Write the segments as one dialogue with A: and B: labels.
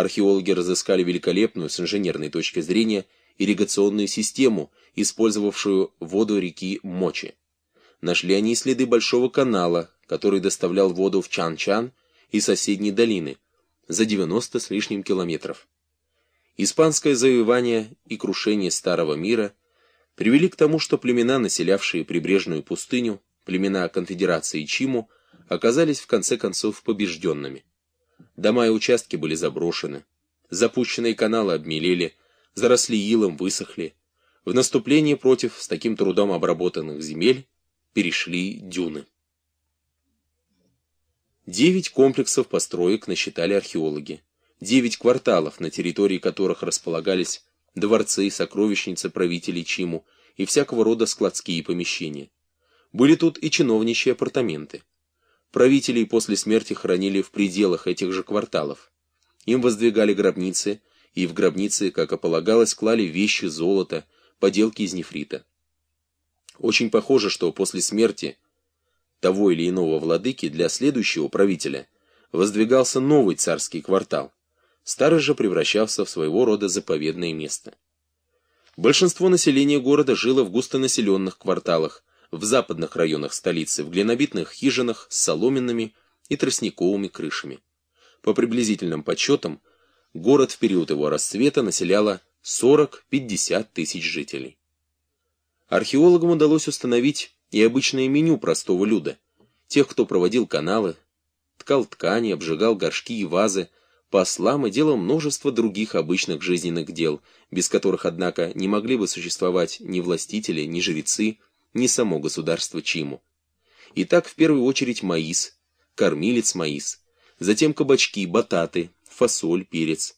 A: Археологи разыскали великолепную с инженерной точки зрения ирригационную систему, использовавшую воду реки Мочи. Нашли они следы большого канала, который доставлял воду в Чан-Чан и соседние долины, за 90 с лишним километров. Испанское завоевание и крушение Старого мира привели к тому, что племена, населявшие прибрежную пустыню, племена конфедерации Чиму, оказались в конце концов побежденными. Дома и участки были заброшены, запущенные каналы обмелели, заросли илом, высохли. В наступлении против с таким трудом обработанных земель перешли дюны. Девять комплексов построек насчитали археологи. Девять кварталов, на территории которых располагались дворцы, сокровищницы правителей Чиму и всякого рода складские помещения. Были тут и чиновничьи апартаменты. Правителей после смерти хоронили в пределах этих же кварталов. Им воздвигали гробницы, и в гробницы, как и полагалось, клали вещи, золото, поделки из нефрита. Очень похоже, что после смерти того или иного владыки для следующего правителя воздвигался новый царский квартал. Старый же превращался в своего рода заповедное место. Большинство населения города жило в густонаселенных кварталах, в западных районах столицы, в глинобитных хижинах с соломенными и тростниковыми крышами. По приблизительным подсчетам, город в период его расцвета населяло 40-50 тысяч жителей. Археологам удалось установить и обычное меню простого люда, тех, кто проводил каналы, ткал ткани, обжигал горшки и вазы, послам и делал множество других обычных жизненных дел, без которых, однако, не могли бы существовать ни властители, ни жрецы, ни само государство Чиму. Итак, в первую очередь маис, кормилец маис, затем кабачки, бататы, фасоль, перец.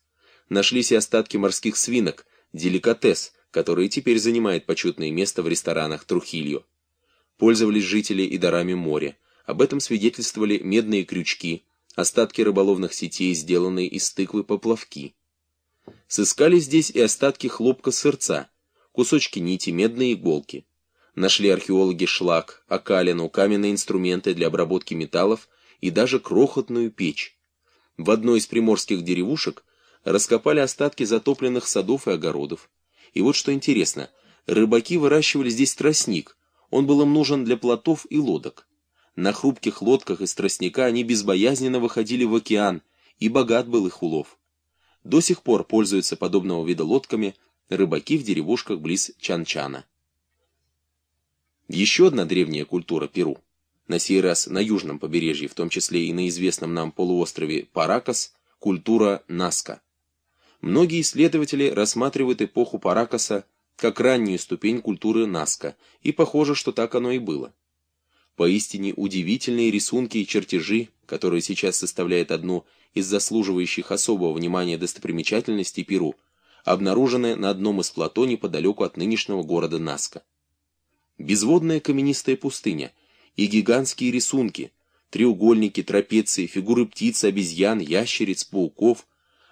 A: Нашлись и остатки морских свинок, деликатес, который теперь занимает почетное место в ресторанах Трухилью. Пользовались жители и дарами моря. Об этом свидетельствовали медные крючки, остатки рыболовных сетей, сделанные из тыквы поплавки. Сыскали здесь и остатки хлопка-сырца, кусочки нити, медные иголки. Нашли археологи шлак, окалину, каменные инструменты для обработки металлов и даже крохотную печь. В одной из приморских деревушек раскопали остатки затопленных садов и огородов. И вот что интересно, рыбаки выращивали здесь тростник, он был им нужен для плотов и лодок. На хрупких лодках из тростника они безбоязненно выходили в океан, и богат был их улов. До сих пор пользуются подобного вида лодками рыбаки в деревушках близ Чанчана. Еще одна древняя культура Перу, на сей раз на южном побережье, в том числе и на известном нам полуострове Паракас, культура Наска. Многие исследователи рассматривают эпоху Паракаса как раннюю ступень культуры Наска, и похоже, что так оно и было. Поистине удивительные рисунки и чертежи, которые сейчас составляют одну из заслуживающих особого внимания достопримечательностей Перу, обнаружены на одном из плато неподалеку от нынешнего города Наска безводная каменистая пустыня и гигантские рисунки, треугольники, трапеции, фигуры птиц, обезьян, ящериц, пауков,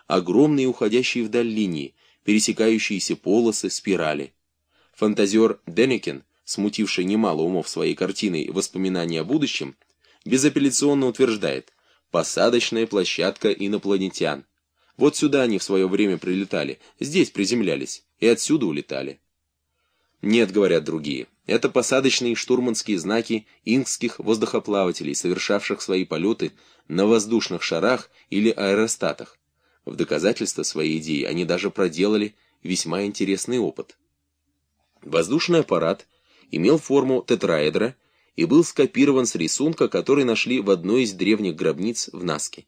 A: огромные уходящие вдаль линии, пересекающиеся полосы, спирали. Фантазер Денекен, смутивший немало умов своей картиной «Воспоминания о будущем», безапелляционно утверждает «посадочная площадка инопланетян». Вот сюда они в свое время прилетали, здесь приземлялись и отсюда улетали. Нет, говорят другие, это посадочные штурманские знаки инкских воздухоплавателей, совершавших свои полеты на воздушных шарах или аэростатах. В доказательство своей идеи они даже проделали весьма интересный опыт. Воздушный аппарат имел форму тетраэдра и был скопирован с рисунка, который нашли в одной из древних гробниц в Наске.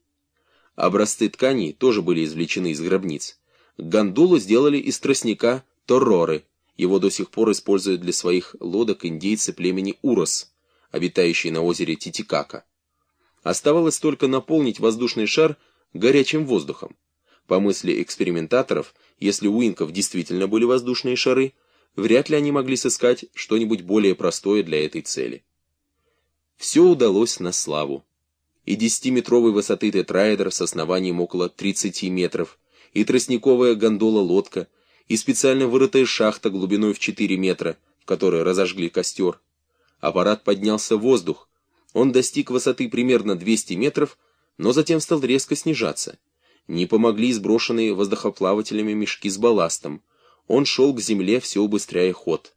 A: Образцы тканей тоже были извлечены из гробниц. Гондолу сделали из тростника торроры – его до сих пор используют для своих лодок индейцы племени Урос, обитающие на озере Титикака. Оставалось только наполнить воздушный шар горячим воздухом. По мысли экспериментаторов, если у инков действительно были воздушные шары, вряд ли они могли сыскать что-нибудь более простое для этой цели. Все удалось на славу. И десятиметровой высоты тетраэдр с основанием около 30 метров, и тростниковая гондола-лодка — и специально вырытая шахта глубиной в 4 метра, в которой разожгли костер. Аппарат поднялся в воздух. Он достиг высоты примерно 200 метров, но затем стал резко снижаться. Не помогли сброшенные воздухоплавателями мешки с балластом. Он шел к земле, все убыстряя ход.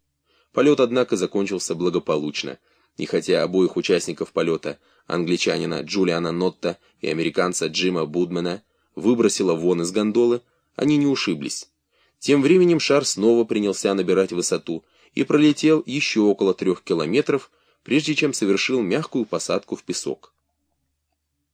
A: Полет, однако, закончился благополучно. И хотя обоих участников полета, англичанина Джулиана Нотта и американца Джима Будмана, выбросило вон из гондолы, они не ушиблись. Тем временем шар снова принялся набирать высоту и пролетел еще около трех километров, прежде чем совершил мягкую посадку в песок.